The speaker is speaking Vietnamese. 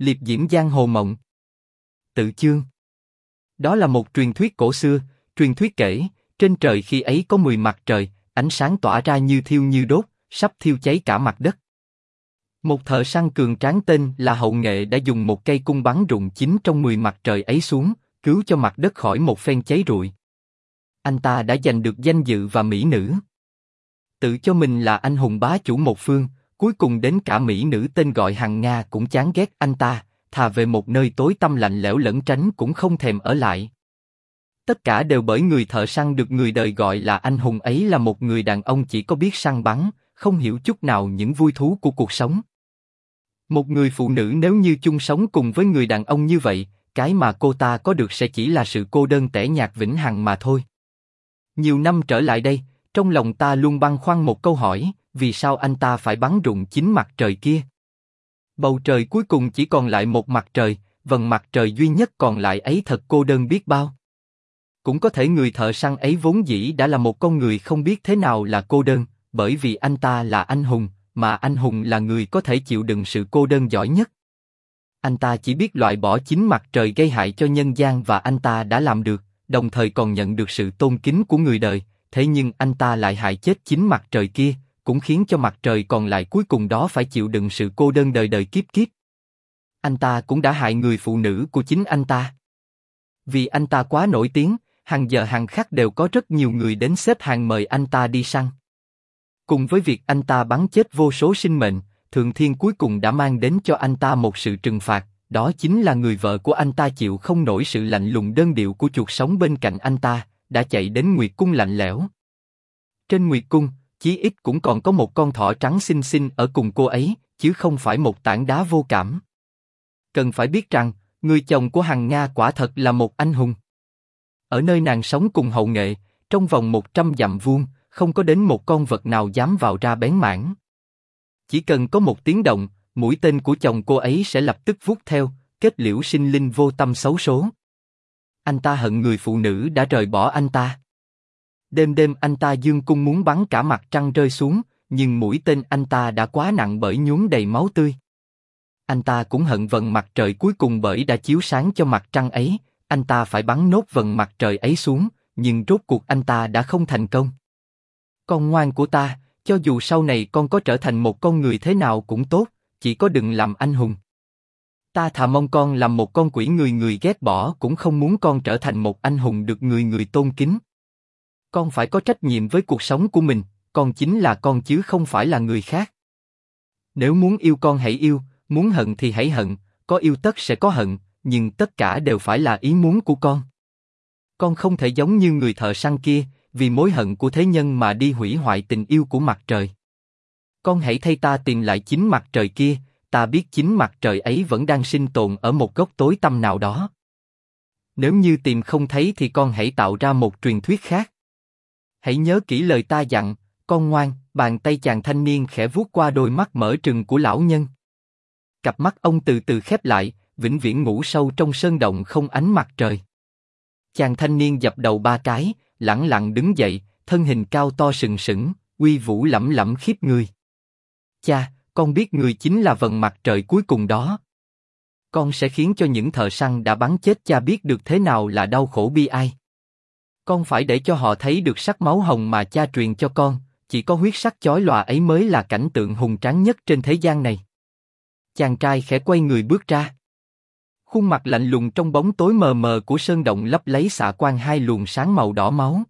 liệp diễm giang hồ mộng. Tự chương. Đó là một truyền thuyết cổ xưa, truyền thuyết kể, trên trời khi ấy có mười mặt trời, ánh sáng tỏa ra như thiêu như đốt, sắp thiêu cháy cả mặt đất. Một thợ săn cường tráng tên là Hậu Nghệ đã dùng một cây cung bắn rụng chín trong mười mặt trời ấy xuống, cứu cho mặt đất khỏi một phen cháy rụi. Anh ta đã giành được danh dự và mỹ nữ. Tự cho mình là anh hùng bá chủ một phương, cuối cùng đến cả mỹ nữ tên gọi Hằng Nga cũng chán ghét anh ta, thà về một nơi tối tăm lạnh lẽo lẫn tránh cũng không thèm ở lại. Tất cả đều bởi người thợ săn được người đời gọi là anh hùng ấy là một người đàn ông chỉ có biết săn bắn, không hiểu chút nào những vui thú của cuộc sống. Một người phụ nữ nếu như chung sống cùng với người đàn ông như vậy, cái mà cô ta có được sẽ chỉ là sự cô đơn tẻ nhạt vĩnh hằng mà thôi. Nhiều năm trở lại đây, trong lòng ta luôn băn khoăn một câu hỏi, vì sao anh ta phải bắn rụng chính mặt trời kia? Bầu trời cuối cùng chỉ còn lại một mặt trời, vầng mặt trời duy nhất còn lại ấy thật cô đơn biết bao. Cũng có thể người thợ săn ấy vốn dĩ đã là một con người không biết thế nào là cô đơn, bởi vì anh ta là anh hùng, mà anh hùng là người có thể chịu đựng sự cô đơn giỏi nhất. Anh ta chỉ biết loại bỏ chính mặt trời gây hại cho nhân gian và anh ta đã làm được, đồng thời còn nhận được sự tôn kính của người đời. Thế nhưng anh ta lại hại chết chính mặt trời kia, cũng khiến cho mặt trời còn lại cuối cùng đó phải chịu đựng sự cô đơn đời đời kiếp kiếp. Anh ta cũng đã hại người phụ nữ của chính anh ta. Vì anh ta quá nổi tiếng, hàng giờ hàng khắc đều có rất nhiều người đến xếp hàng mời anh ta đi săn. Cùng với việc anh ta bắn chết vô số sinh mệnh, Thượng Thiên cuối cùng đã mang đến cho anh ta một sự trừng phạt, đó chính là người vợ của anh ta chịu không nổi sự lạnh lùng đơn điệu của chuột sống bên cạnh anh ta, đã chạy đến Nguyệt Cung lạnh lẽo. Trên Nguyệt Cung, chí ít cũng còn có một con thỏ trắng xinh xinh ở cùng cô ấy, chứ không phải một tảng đá vô cảm. Cần phải biết rằng, người chồng của Hằng Nga quả thật là một anh hùng. Ở nơi nàng sống cùng hậu nghệ, trong vòng một trăm dặm vuông, không có đến một con vật nào dám vào ra bén mảng. Chỉ cần có một tiếng động, mũi tên của chồng cô ấy sẽ lập tức vút theo, kết liễu sinh linh vô tâm xấu số. Anh ta hận người phụ nữ đã rời bỏ anh ta. Đêm đêm anh ta dương cung muốn bắn cả mặt trăng rơi xuống, nhưng mũi tên anh ta đã quá nặng bởi nhuốm đầy máu tươi. Anh ta cũng hận vận mặt trời cuối cùng bởi đã chiếu sáng cho mặt trăng ấy, anh ta phải bắn nốt vận mặt trời ấy xuống, nhưng rốt cuộc anh ta đã không thành công. Con ngoan của ta, cho dù sau này con có trở thành một con người thế nào cũng tốt, chỉ có đừng làm anh hùng. Ta thà mong con làm một con quỷ người người ghét bỏ cũng không muốn con trở thành một anh hùng được người người tôn kính. Con phải có trách nhiệm với cuộc sống của mình, con chính là con chứ không phải là người khác. Nếu muốn yêu con hãy yêu, muốn hận thì hãy hận, có yêu tất sẽ có hận, nhưng tất cả đều phải là ý muốn của con. Con không thể giống như người thợ săn kia, vì mối hận của thế nhân mà đi hủy hoại tình yêu của mặt trời. Con hãy thay ta tìm lại chính mặt trời kia, ta biết chính mặt trời ấy vẫn đang sinh tồn ở một góc tối tăm nào đó. Nếu như tìm không thấy thì con hãy tạo ra một truyền thuyết khác. Hãy nhớ kỹ lời ta dặn, con ngoan. Bàn tay chàng thanh niên khẽ vuốt qua đôi mắt mở trừng của lão nhân. Cặp mắt ông từ từ khép lại, vĩnh viễn ngủ sâu trong sơn động không ánh mặt trời. Chàng thanh niên dập đầu ba cái, lẳng lặng đứng dậy, thân hình cao to sừng sững, uy vũ lẫm lẫm khiếp người. Cha, con biết người chính là vần mặt trời cuối cùng đó. Con sẽ khiến cho những thợ săn đã bắn chết cha biết được thế nào là đau khổ bi ai. Con phải để cho họ thấy được sắc máu hồng mà cha truyền cho con, chỉ có huyết sắc chói lòa ấy mới là cảnh tượng hùng tráng nhất trên thế gian này. Chàng trai khẽ quay người bước ra. Khuôn mặt lạnh lùng trong bóng tối mờ mờ của sơn động lấp lấy xạ quang hai luồng sáng màu đỏ máu.